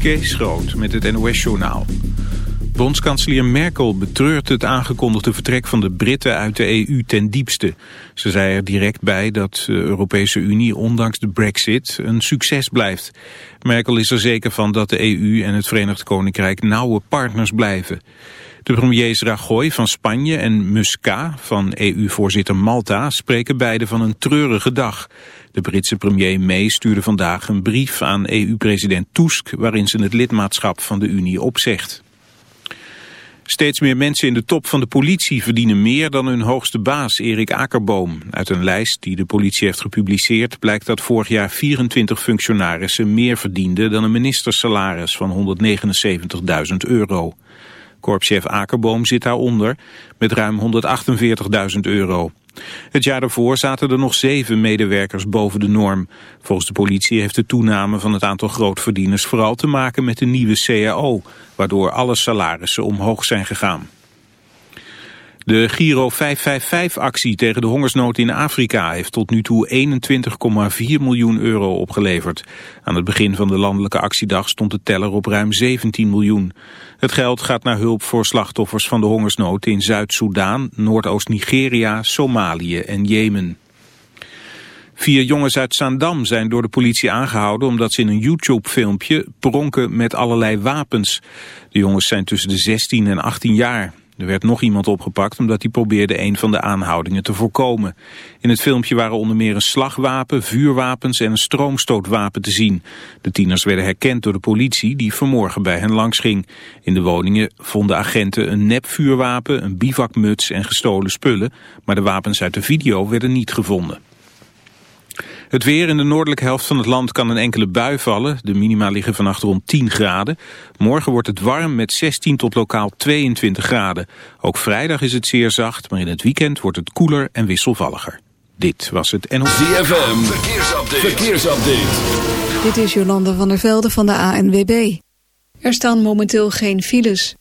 Kees Groot met het NOS-journaal. Bondskanselier Merkel betreurt het aangekondigde vertrek van de Britten uit de EU ten diepste. Ze zei er direct bij dat de Europese Unie ondanks de brexit een succes blijft. Merkel is er zeker van dat de EU en het Verenigd Koninkrijk nauwe partners blijven. De premiers Rajoy van Spanje en Muscat van EU-voorzitter Malta spreken beide van een treurige dag. De Britse premier May stuurde vandaag een brief aan EU-president Tusk... waarin ze het lidmaatschap van de Unie opzegt. Steeds meer mensen in de top van de politie verdienen meer dan hun hoogste baas, Erik Akerboom. Uit een lijst die de politie heeft gepubliceerd blijkt dat vorig jaar 24 functionarissen meer verdienden dan een ministersalaris van 179.000 euro. Korpschef Akerboom zit daaronder met ruim 148.000 euro. Het jaar daarvoor zaten er nog zeven medewerkers boven de norm. Volgens de politie heeft de toename van het aantal grootverdieners vooral te maken met de nieuwe CAO, waardoor alle salarissen omhoog zijn gegaan. De Giro 555-actie tegen de hongersnood in Afrika heeft tot nu toe 21,4 miljoen euro opgeleverd. Aan het begin van de landelijke actiedag stond de teller op ruim 17 miljoen. Het geld gaat naar hulp voor slachtoffers van de hongersnood in Zuid-Soedan, Noordoost-Nigeria, Somalië en Jemen. Vier jongens uit Zaandam zijn door de politie aangehouden omdat ze in een YouTube-filmpje pronken met allerlei wapens. De jongens zijn tussen de 16 en 18 jaar. Er werd nog iemand opgepakt omdat hij probeerde een van de aanhoudingen te voorkomen. In het filmpje waren onder meer een slagwapen, vuurwapens en een stroomstootwapen te zien. De tieners werden herkend door de politie die vanmorgen bij hen langs ging. In de woningen vonden agenten een nepvuurwapen, een bivakmuts en gestolen spullen. Maar de wapens uit de video werden niet gevonden. Het weer in de noordelijke helft van het land kan een enkele bui vallen. De minima liggen vannacht rond 10 graden. Morgen wordt het warm met 16 tot lokaal 22 graden. Ook vrijdag is het zeer zacht, maar in het weekend wordt het koeler en wisselvalliger. Dit was het NOS. ZFM, verkeersupdate. verkeersupdate. Dit is Jolande van der Velde van de ANWB. Er staan momenteel geen files.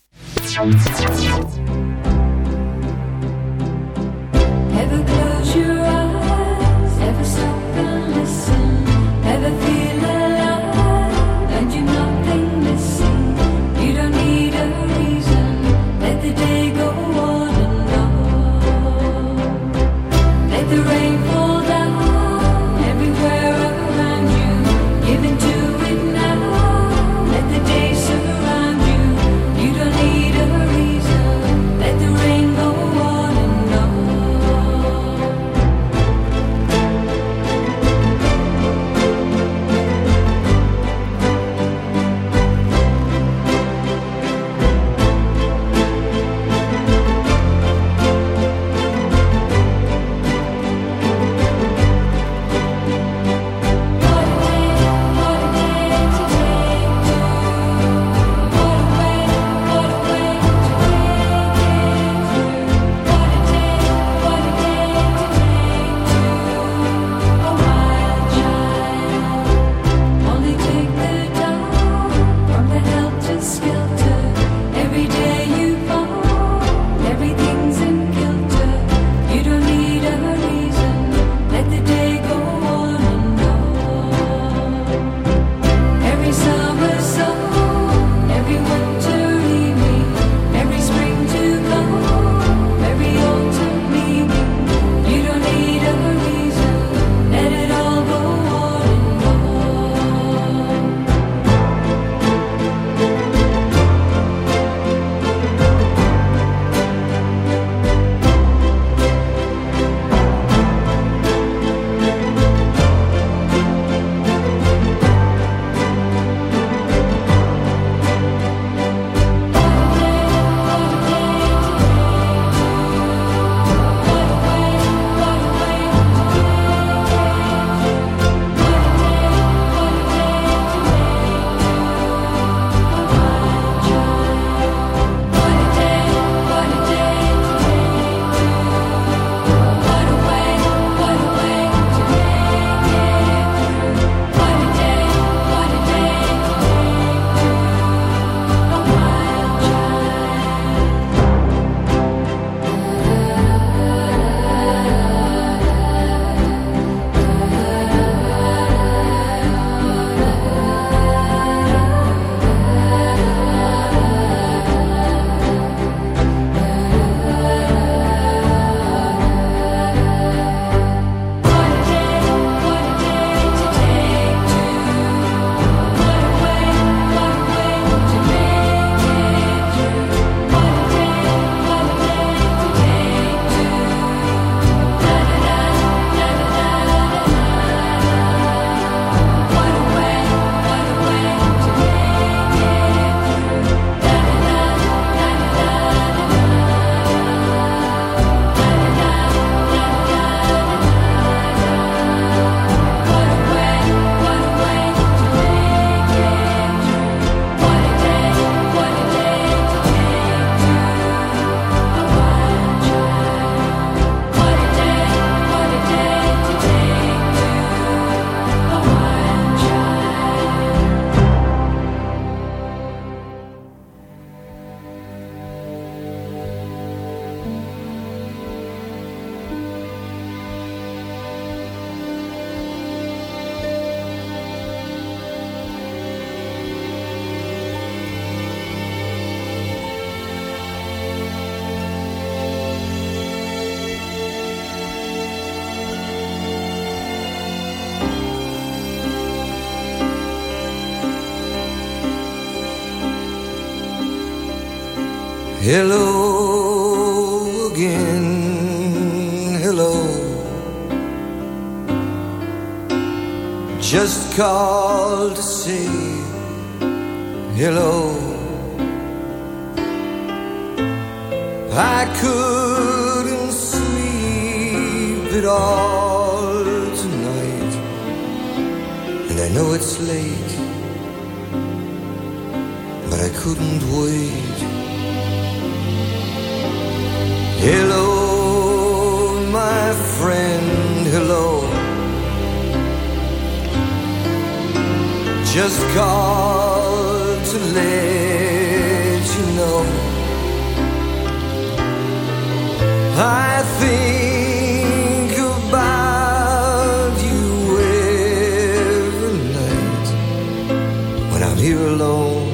Here alone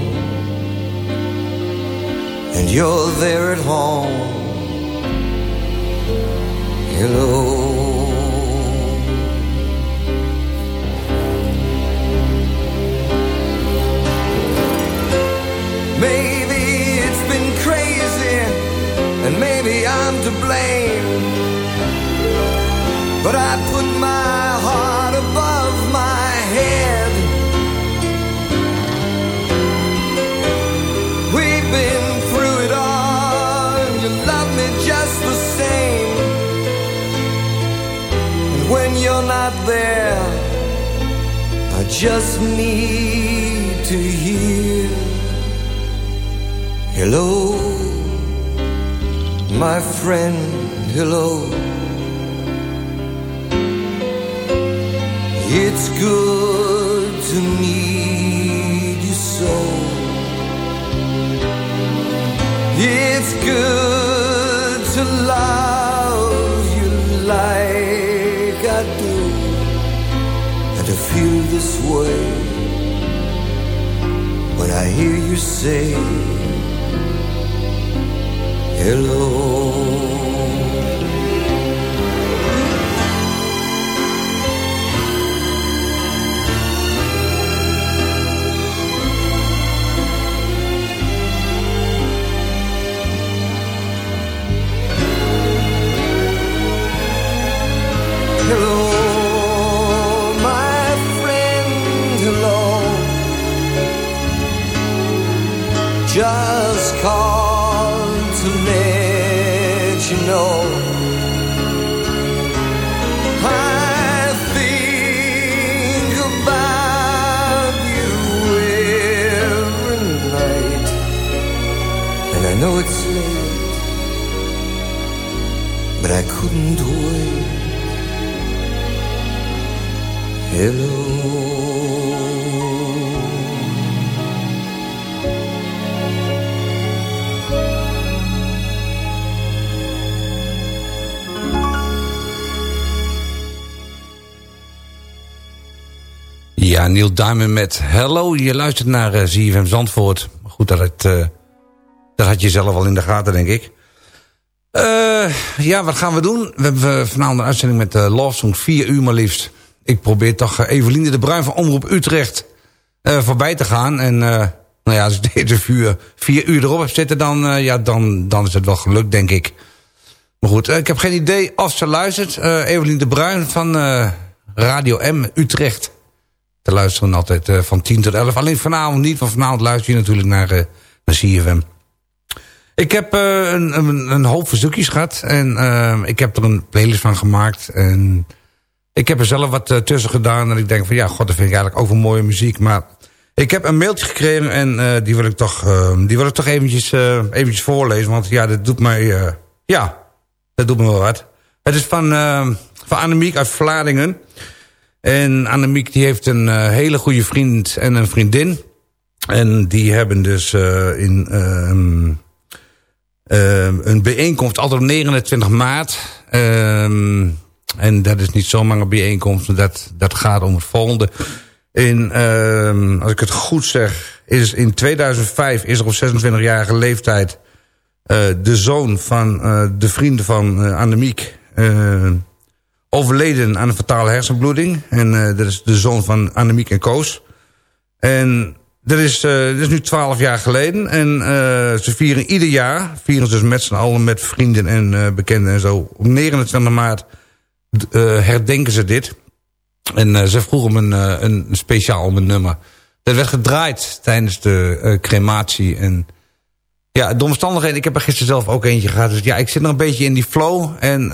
and you're there at home hello. Maybe it's been crazy, and maybe I'm to blame. But I put there. I just need to hear hello, my friend, hello. It's good to meet you so. It's good this way. When I hear you say Hello. Hello, I couldn't. Hello. Ja, Neil Diamond met Hello. Je luistert naar uh, Zandvoort. Goed, dat, het, uh, dat had je zelf al in de gaten, denk ik. Uh, ja, wat gaan we doen? We hebben vanavond een uitzending met uh, Love Song, vier uur maar liefst. Ik probeer toch uh, Eveline de Bruin van Omroep Utrecht voorbij te gaan. En nou ja, als ik deze vier, vier uur erop heb zitten, dan, ja, dan, dan is het wel gelukt, denk ik. Maar goed, ik heb geen idee of ze luistert. Eveline de Bruin van Radio M Utrecht. Te luisteren altijd van 10 tot 11. Alleen vanavond niet, want vanavond luister je natuurlijk naar, naar CFM. Ik heb uh, een, een, een, hoop verzoekjes gehad. En uh, ik heb er een playlist van gemaakt. En ik heb er zelf wat uh, tussen gedaan. En ik denk van ja, god, dat vind ik eigenlijk wel mooie muziek. Maar ik heb een mailtje gekregen. En die wil ik toch, die wil ik toch eventjes, eventjes voorlezen. Want ja, dat doet mij, ja, dat doet me wel wat. Het is van, van Annemiek uit Vlaardingen. En Annemiek die heeft een hele goede vriend en een vriendin. En die hebben dus in... Uh, een bijeenkomst altijd op 29 maart. Uh, en dat is niet zomaar een bijeenkomst. Dat, dat gaat om het volgende. In, uh, als ik het goed zeg, is in 2005 is er op 26-jarige leeftijd... Uh, de zoon van uh, de vrienden van uh, Annemiek... overleden aan een fatale hersenbloeding. En dat is de zoon van Annemiek en Koos. En dat is, dat is nu twaalf jaar geleden. En uh, ze vieren ieder jaar, vieren ze dus met z'n allen met vrienden en uh, bekenden en zo. Op 29 maart herdenken ze dit. En ze vroegen om een, een speciaal een nummer. Dat werd gedraaid tijdens de crematie. En ja, de omstandigheden, ik heb er gisteren zelf ook eentje gehad. Dus ja, ik zit nog een beetje in die flow. En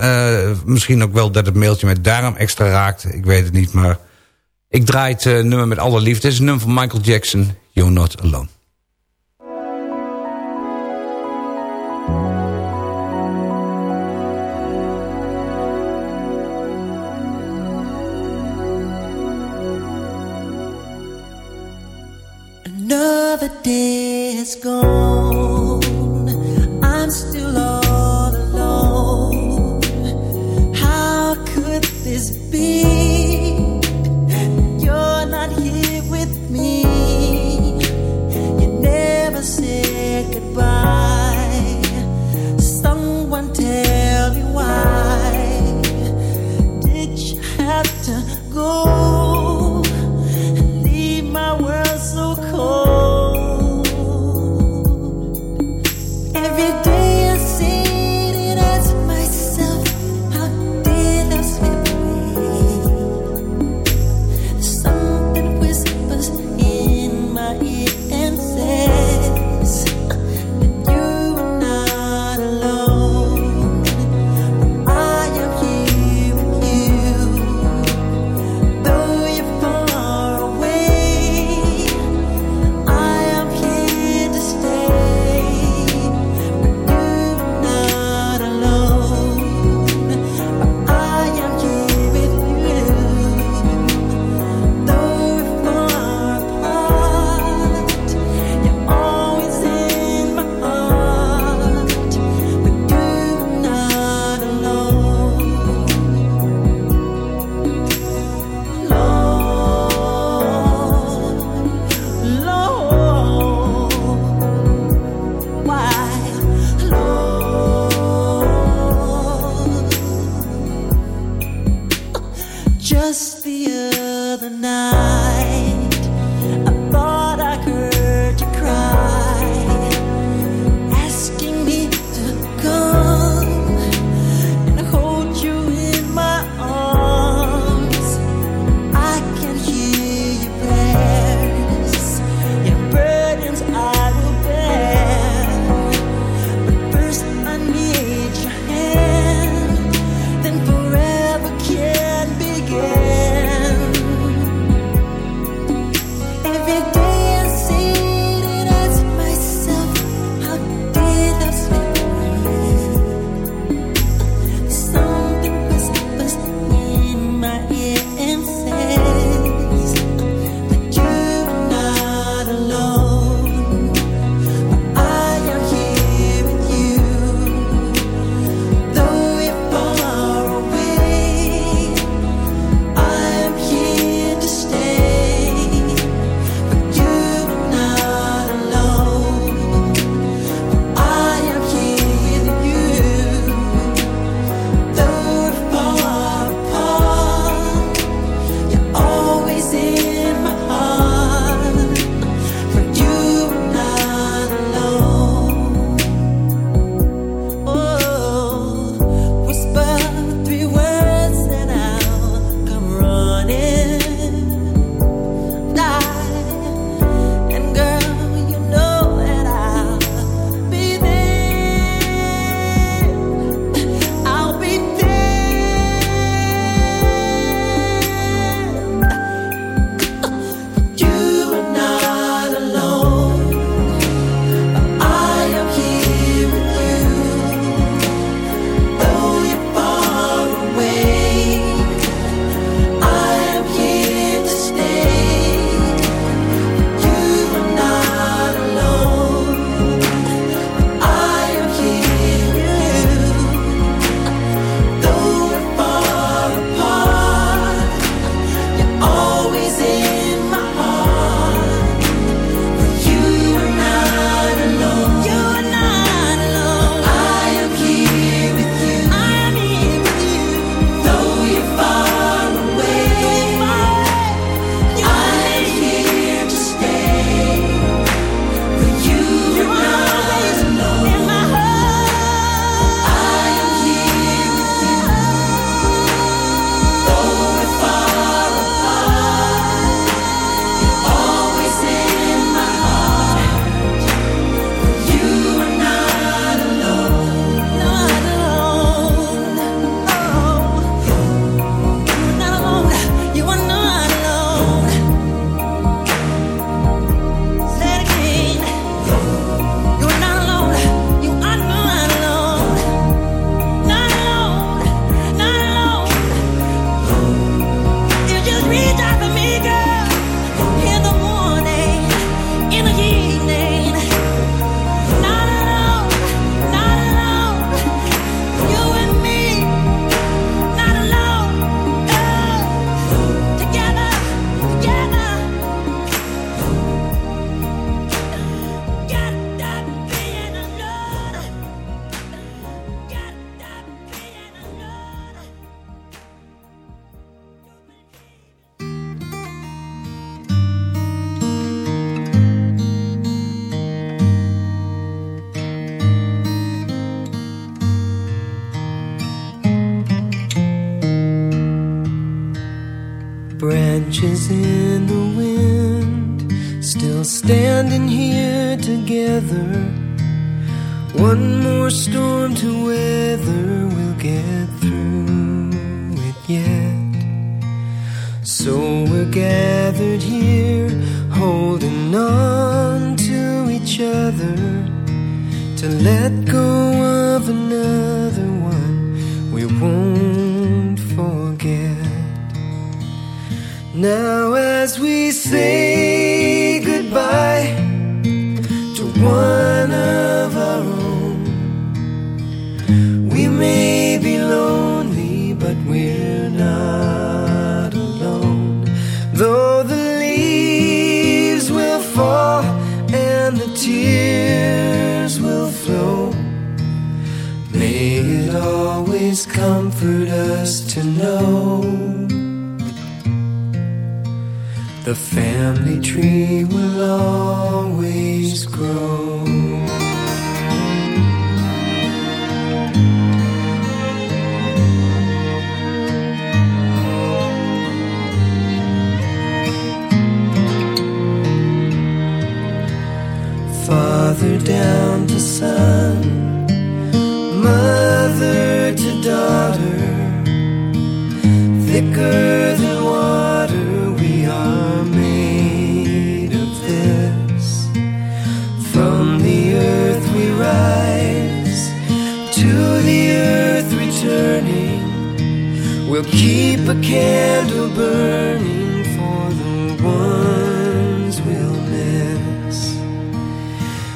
misschien ook wel dat het mailtje met daarom extra raakt. Ik weet het niet, maar... Ik draai het nummer met alle liefde. Het is een nummer van Michael Jackson. You're Not Alone. Another day has gone. I'm still all alone. How could this be? Goodbye. And the tears will flow, may it always comfort us to know the family tree will always grow. Father down to son, mother to daughter, thicker than water, we are made of this. From the earth we rise, to the earth returning. We'll keep a candle burning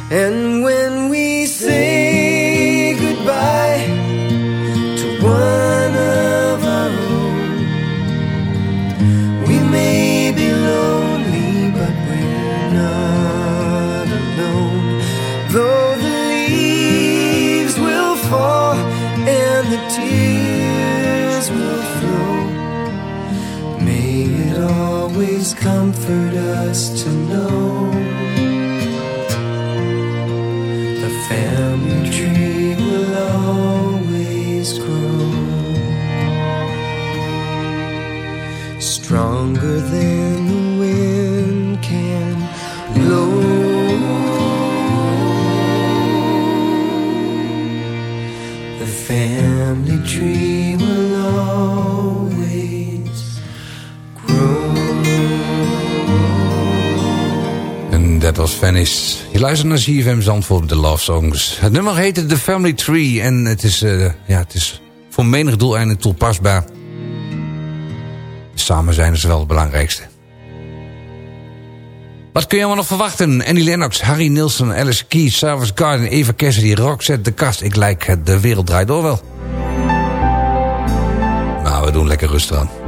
And Was. Je luistert naar ZFM Zandvoort, de Love Songs. Het nummer heette The Family Tree. En het is, eh, ja, het is voor menig doeleinde toepasbaar. Samen zijn is wel het belangrijkste. Wat kun je allemaal nog verwachten? Annie Lennox, Harry Nilsson, Alice Keys, Savage Garden, Eva Cassidy, Roxette, De Kast. Ik lijk het, de wereld draait door wel. Nou, we doen lekker rustig aan.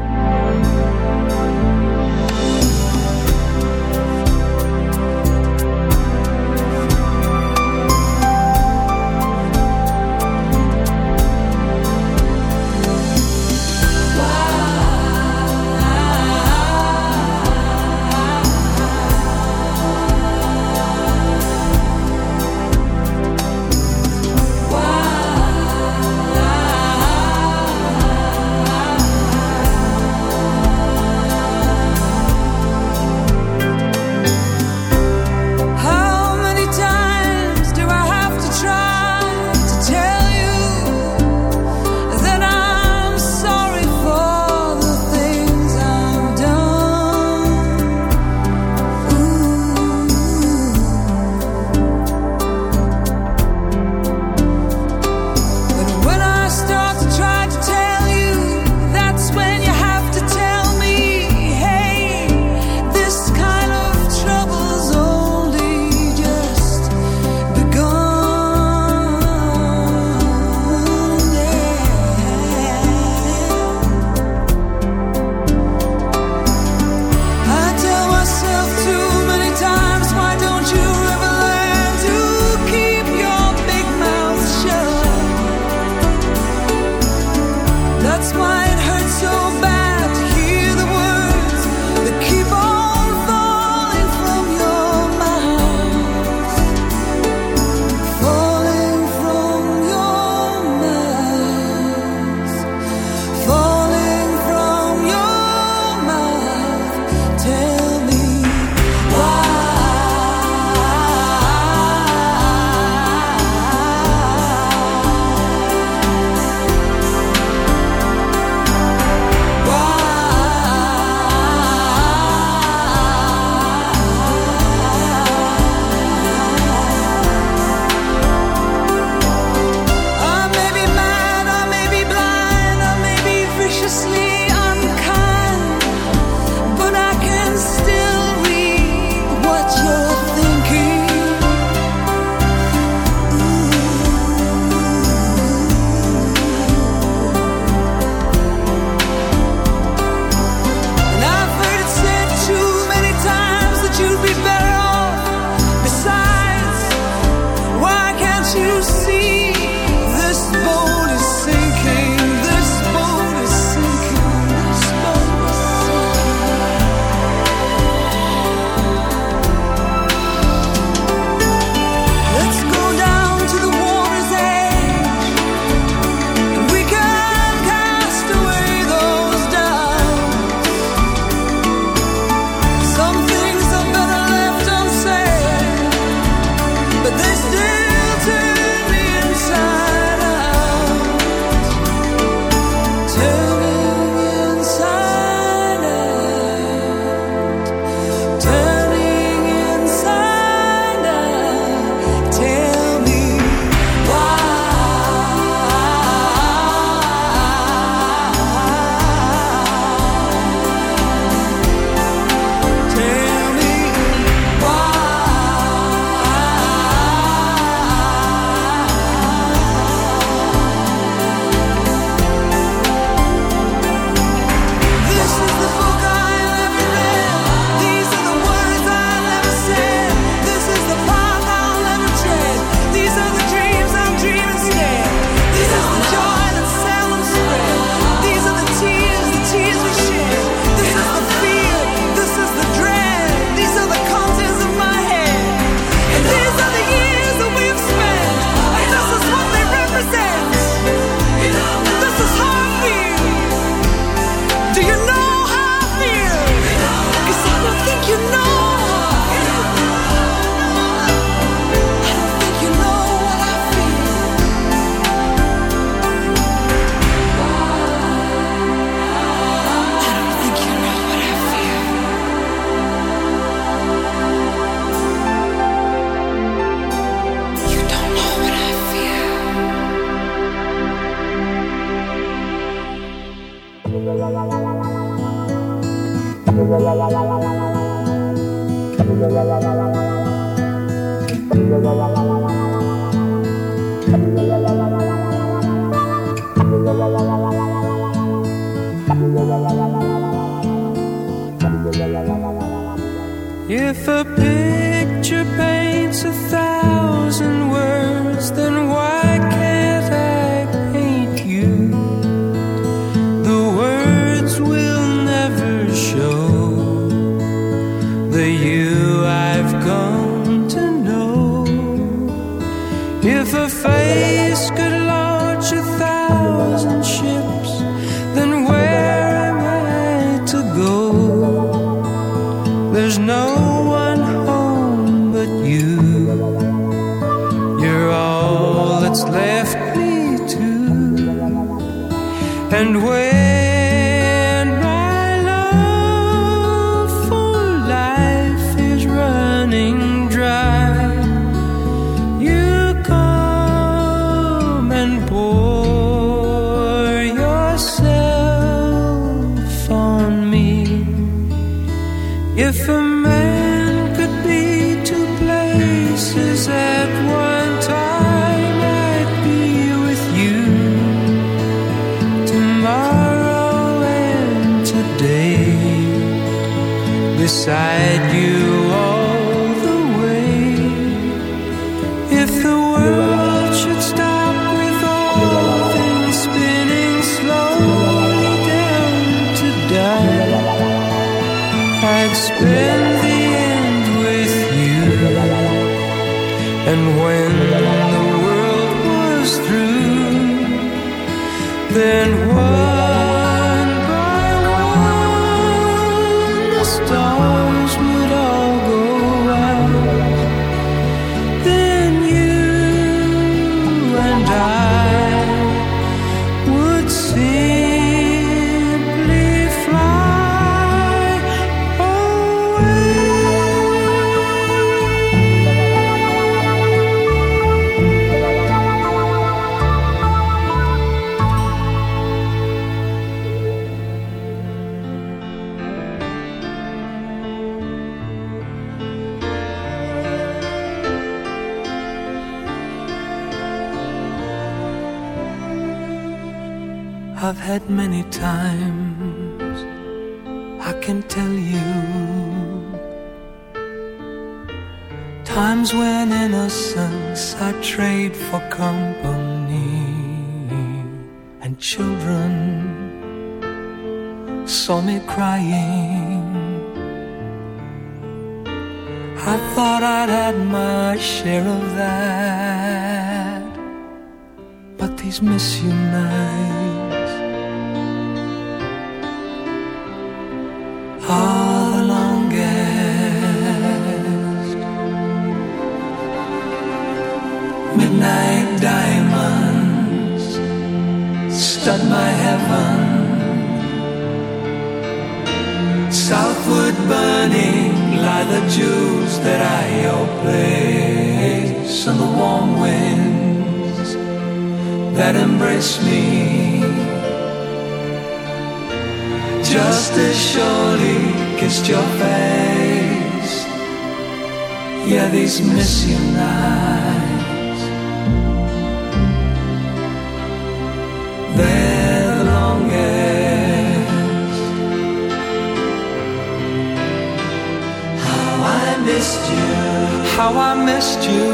I missed you,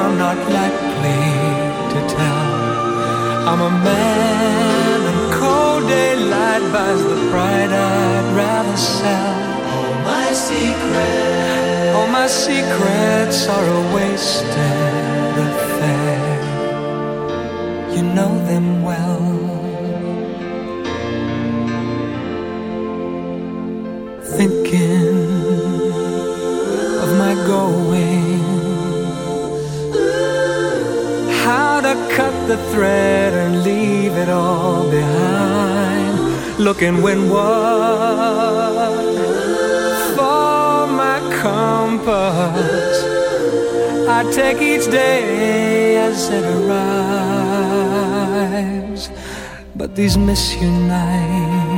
I'm not likely to tell. I'm a man, and cold daylight buys the pride I'd rather sell. All my secrets, all my secrets are a wasted affair. You know them well. the thread and leave it all behind. Looking windward for my compass. I take each day as it arrives, but these miss you nights.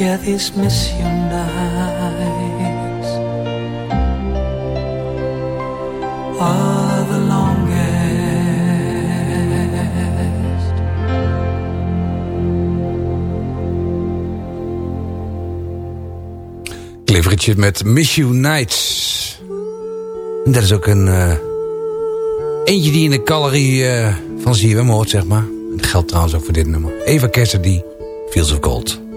Yeah, this mission dies are the longest. Cliff met Miss You Nights. Dat is ook een... Eh, eentje die in de calorie uh, van ZWM hoort, zeg maar. Dat geldt trouwens ook voor dit nummer. Eva die Fields of Gold.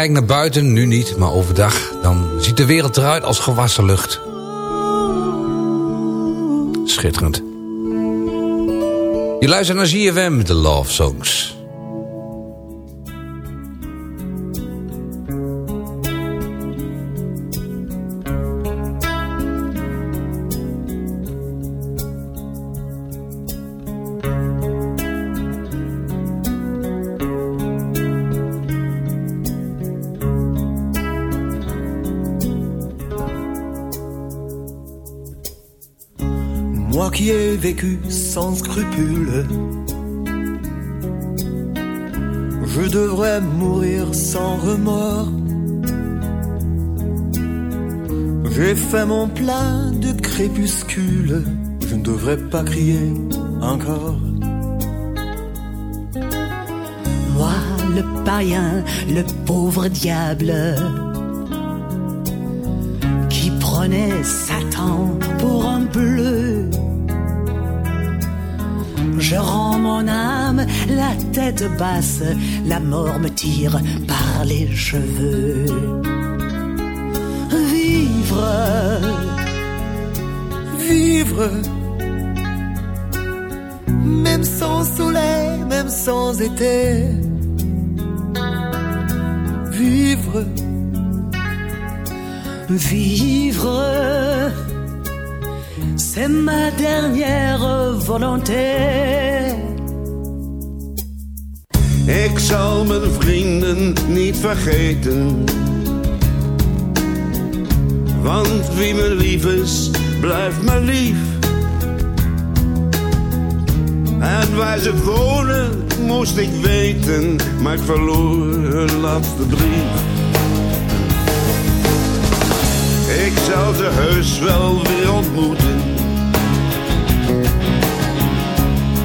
Kijk naar buiten, nu niet, maar overdag... dan ziet de wereld eruit als gewassen lucht. Schitterend. Je luistert naar ZFM, de Love Songs. J'ai fait mon plein de crépuscule, je ne devrais pas crier encore. Moi, le païen, le pauvre diable, qui prenait Satan pour un bleu. Je rends mon âme la tête basse, la mort me tire par les cheveux. Vivre, Vivre, même sans soleil, même sans été. Vivre, vivre, c'est ma dernière volonté. Ik zal mijn vrienden niet vergeten. Want wie me lief is, blijft me lief. En waar ze wonen, moest ik weten, maar ik verloor hun laatste brief. Ik zal ze heus wel weer ontmoeten.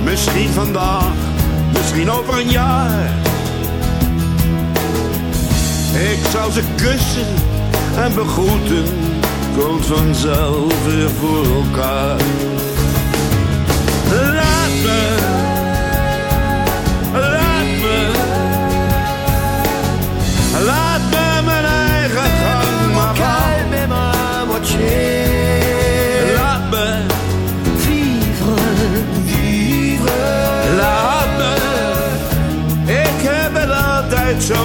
Misschien vandaag, misschien over een jaar. Ik zal ze kussen en begroeten, komt vanzelf weer voor elkaar. Laat me, laat me, laat me mijn eigen gang maar gaan. Laat me, Vivre, Vivre, laat me, ik heb het altijd zo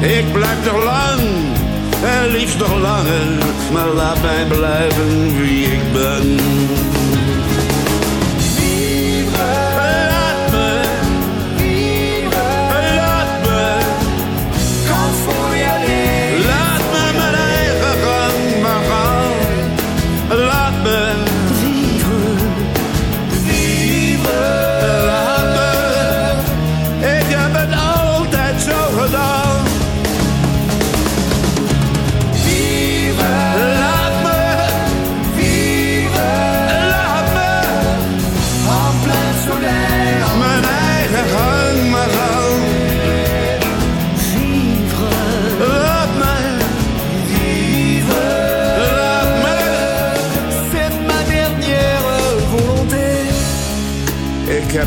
Ik blijf nog lang, en liefst nog langer. Maar laat mij blijven wie ik ben.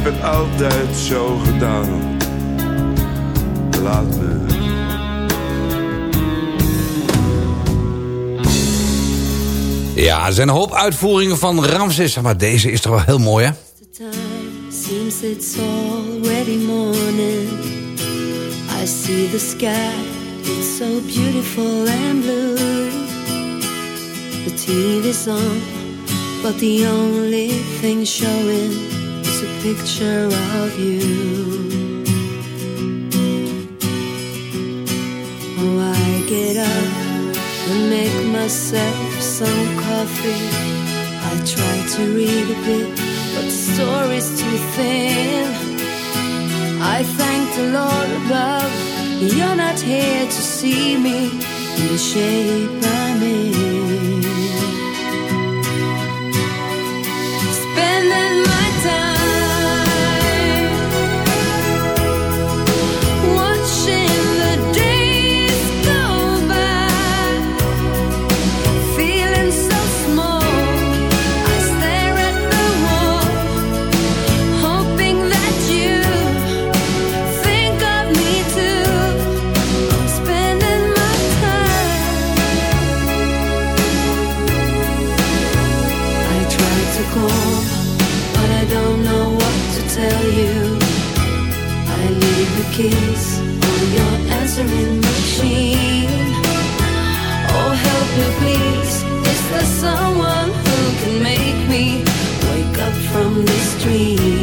Heb het altijd zo gedaan. Laat me. Ja, er zijn een hoop uitvoeringen van Ramses, maar deze is toch wel heel mooi, hè? Seems it's already morning. I see the sky, it's so beautiful and blue. The TV's on, but the only thing showing a picture of you. Oh, I get up and make myself some coffee. I try to read a bit, but the story's too thin. I thank the Lord above, you're not here to see me in the shape I'm in. Answering machine. Oh, help me, please. Is there someone who can make me wake up from this dream?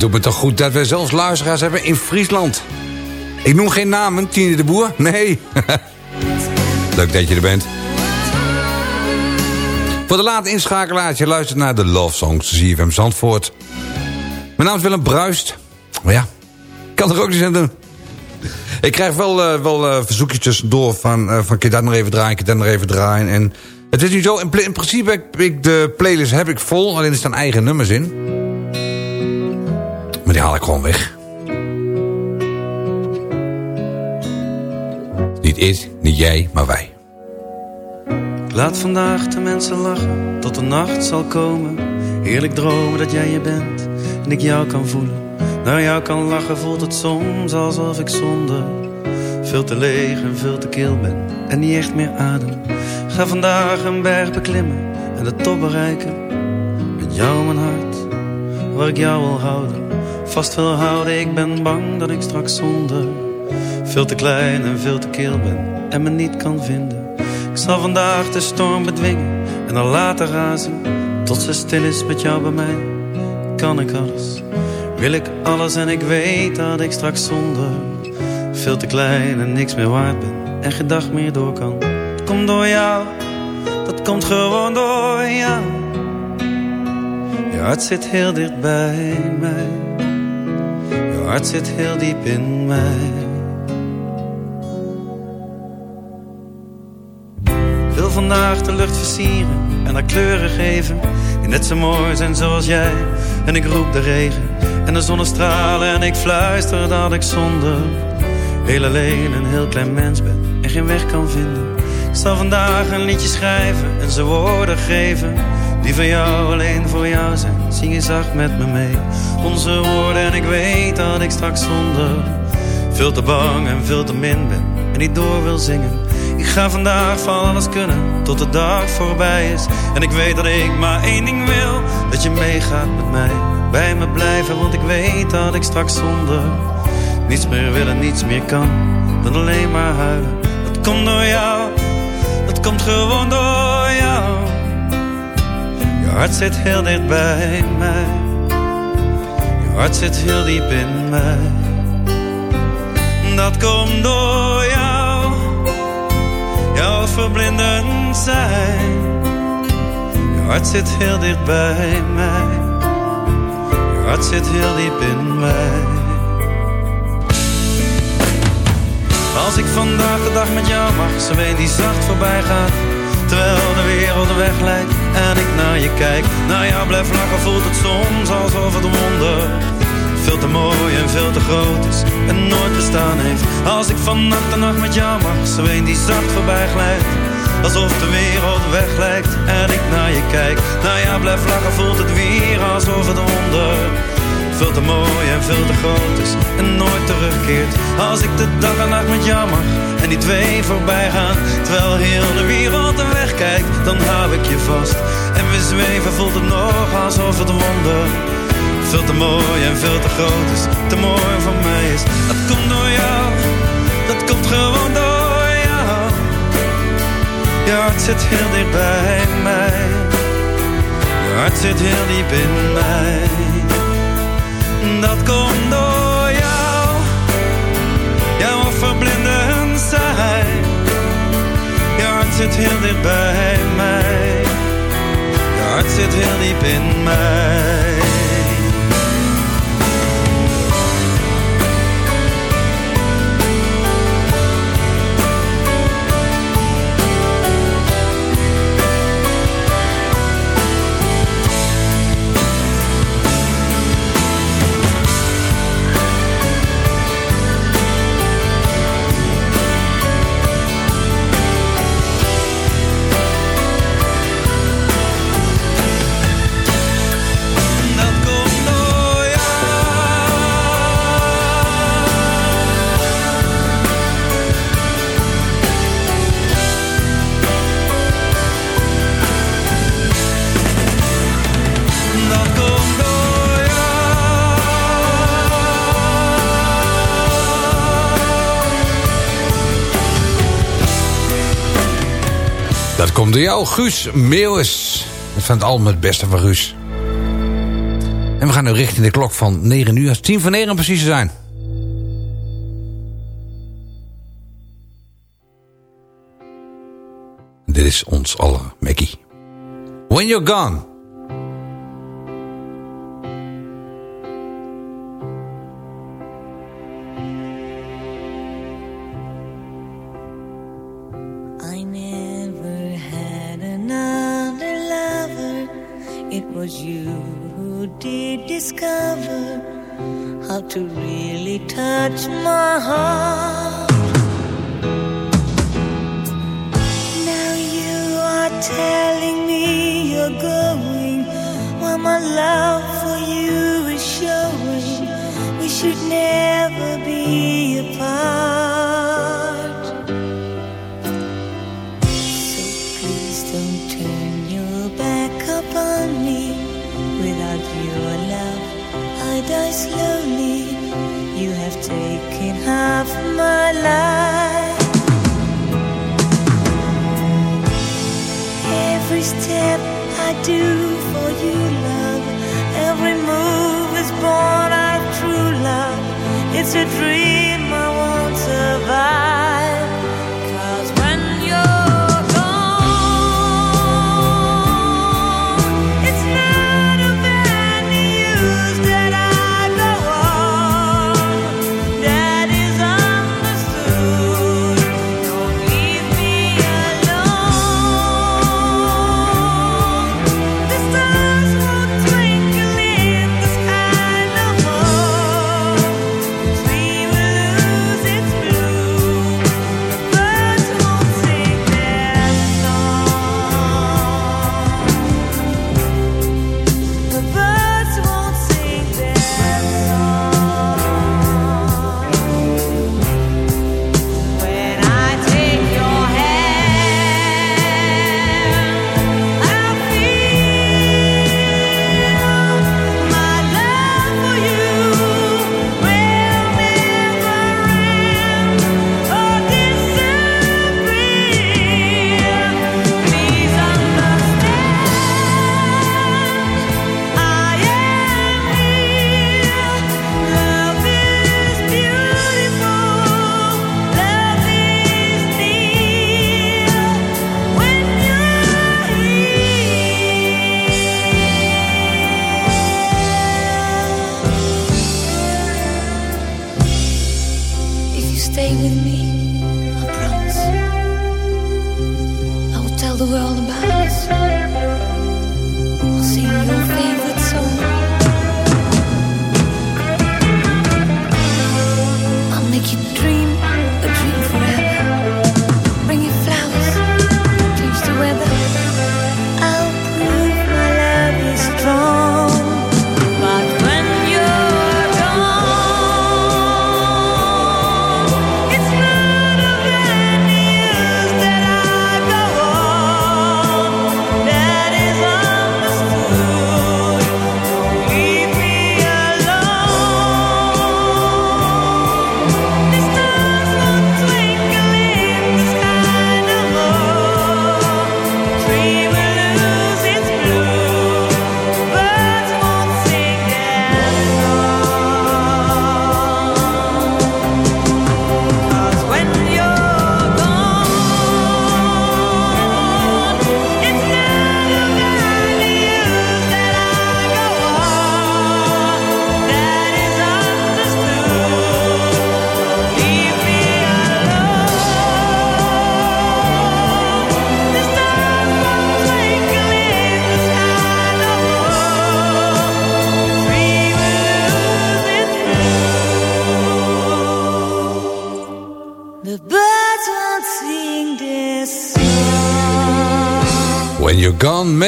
Het doet me toch goed dat we zelfs luisteraars hebben in Friesland. Ik noem geen namen, Tine de Boer. Nee. Leuk dat je er bent. Voor de late inschakelaars, je luistert naar de Love Songs, ZFM Zandvoort. Mijn naam is Willem Bruist. Maar ja, ik kan er ook niet aan doen. Ik krijg wel, eh, wel eh, verzoekjes tussendoor van, uh, van... Kun je dat nog even draaien, kun je dat nog even draaien. En het is nu zo, in principe heb ik de playlist heb ik vol. Alleen er staan eigen nummers in. Maar die haal ik gewoon weg. Niet ik, niet jij, maar wij. Laat vandaag de mensen lachen, tot de nacht zal komen. Heerlijk dromen dat jij je bent en ik jou kan voelen. naar jou kan lachen voelt het soms alsof ik zonder veel te leeg en veel te kil ben en niet echt meer adem. Ga vandaag een berg beklimmen en de top bereiken. Met jou mijn hart, waar ik jou wil houden. Vast wil houden, ik ben bang dat ik straks zonder veel te klein en veel te kil ben en me niet kan vinden. Ik zal vandaag de storm bedwingen en dan later razen. Tot ze stil is met jou bij mij, kan ik alles. Wil ik alles en ik weet dat ik straks zonder veel te klein en niks meer waard ben en geen dag meer door kan. Het komt door jou, dat komt gewoon door jou. Je hart zit heel dicht bij mij. Hart zit heel diep in mij. Wil vandaag de lucht versieren en haar kleuren geven. Die net zo mooi zijn zoals jij. En ik roep de regen en de zonnestralen. En ik fluister dat ik zonder heel alleen een heel klein mens ben. En geen weg kan vinden. Ik zal vandaag een liedje schrijven en ze woorden geven. Die van jou alleen voor jou zijn. Zing je zacht met me mee. Onze woorden en ik weet dat ik straks zonder veel te bang en veel te min ben. En niet door wil zingen. Ik ga vandaag van alles kunnen tot de dag voorbij is. En ik weet dat ik maar één ding wil: dat je meegaat met mij. Bij me blijven, want ik weet dat ik straks zonder niets meer wil en niets meer kan. Dan alleen maar huilen. Dat komt door jou, dat komt gewoon door hart zit heel dicht bij mij. Je hart zit heel diep in mij. Dat komt door jou. Jouw verblindend zijn. Je hart zit heel dicht bij mij. Je hart zit heel diep in mij. Als ik vandaag de dag met jou mag, zo een die zacht voorbij gaat. Terwijl de wereld de weg leidt en ik naar je kijk. Naar jou blijf lachen voelt het soms alsof het wonder veel te mooi en veel te groot is en nooit bestaan heeft. Als ik van nacht en nacht met jou mag, zo een die zacht voorbij glijdt. Alsof de wereld weg lijkt en ik naar je kijk. Naar jou blijf lachen voelt het weer alsof het wonder veel te mooi en veel te groot is en nooit terugkeert. Als ik de dag en nacht met jou mag en die twee voorbij gaan. Terwijl heel de wereld kijkt, dan hou ik je vast. En we zweven voelt het nog alsof het wonder veel te mooi en veel te groot is. Te mooi voor mij is. Dat komt door jou, dat komt gewoon door jou. Je hart zit heel dicht bij mij. Je hart zit heel diep in mij dat komt door jou. Jouw verblindend zit heel dicht bij mij. Je hart zit heel diep in mij. Komt door jou, Guus Meeuwis. Van het album Het Beste van Guus. En we gaan nu richting de klok van 9 uur. 10 van 9 om precies zijn. Dit is ons aller Mackie. When You're Gone. To really touch my heart. to dream.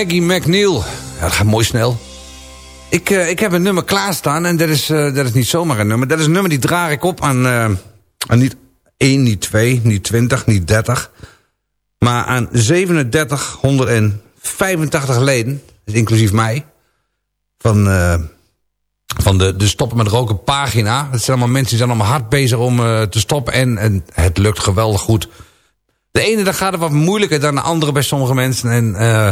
Maggie McNeil. Dat gaat mooi snel. Ik, eh, ik heb een nummer klaarstaan en dat is, eh, dat is niet zomaar een nummer. Dat is een nummer die draag ik op aan, eh, aan niet 1, niet 2, niet 20, niet 30. Maar aan 3785 leden, dus inclusief mij. Van, van de, de Stoppen met Roken pagina. Dat zijn allemaal mensen die zijn allemaal hard bezig om te stoppen. En, en het lukt geweldig goed. De ene dag gaat het wat moeilijker dan de andere bij sommige mensen. En, eh,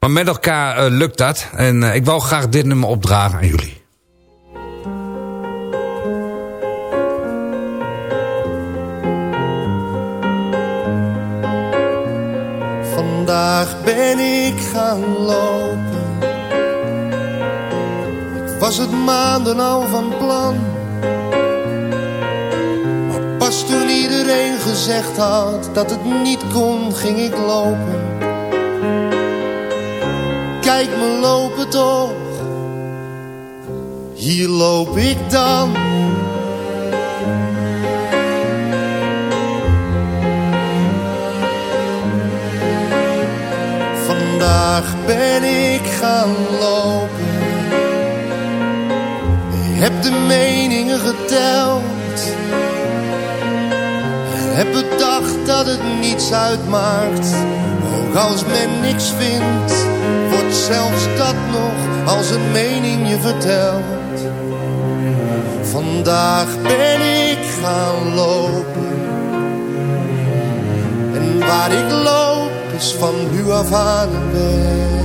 maar met elkaar eh, lukt dat. En eh, ik wou graag dit nummer opdragen aan jullie. Vandaag ben ik gaan lopen. Ik was het maanden al van plan. Toen iedereen gezegd had dat het niet kon, ging ik lopen. Kijk me lopen toch. Hier loop ik dan. Vandaag ben ik gaan lopen. Heb de meningen geteld. Heb bedacht dat het niets uitmaakt. Ook als men niks vindt, wordt zelfs dat nog als een mening je vertelt. Vandaag ben ik gaan lopen. En waar ik loop is van nu af aan een weg.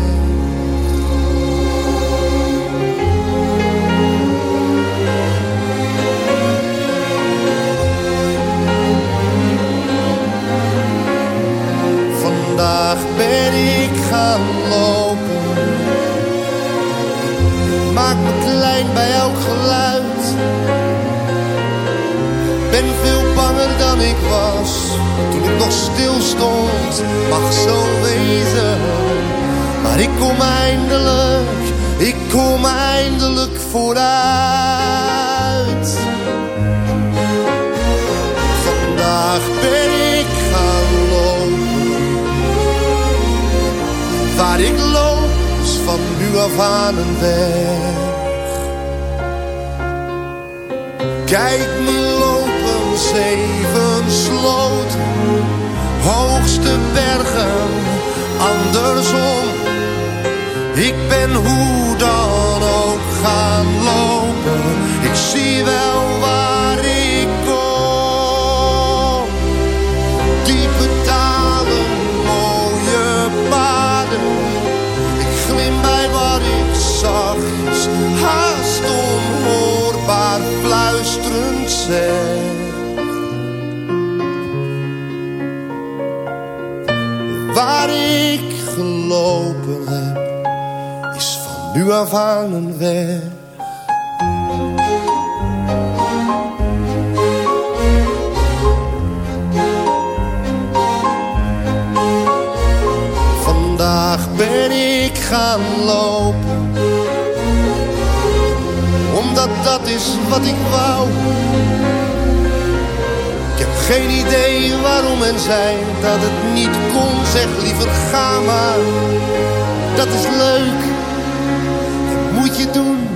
Vandaag ben ik gaan lopen. Maak me klein bij elk geluid. Ben veel banger dan ik was. Toen ik nog stil stond, mag zo wezen. Maar ik kom eindelijk, ik kom eindelijk vooruit. Vandaag ben Ik loop is van nu af aan een weg. Kijk me lopen, zeven sloten, hoogste bergen, andersom. Ik ben hoe dan ook gaan lopen, ik zie wel weg. Vandaag ben ik gaan lopen. Omdat dat is wat ik wou. Ik heb geen idee waarom en zei dat het niet kon. Zeg liever ga maar. Dat is leuk. Je doen.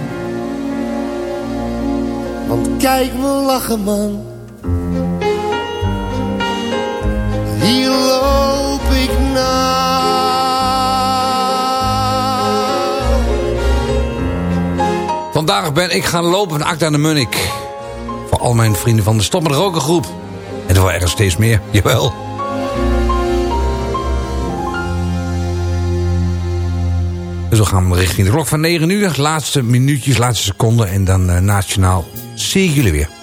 Want kijk me lachen man. Hier loop ik nou. Vandaag ben ik gaan lopen van Acta de Munnik. Voor al mijn vrienden van de Stop met Roken groep. En er waren er steeds meer, jawel. Dus we gaan richting de klok van 9 uur. Laatste minuutjes, laatste seconden. En dan eh, nationaal zie ik jullie weer.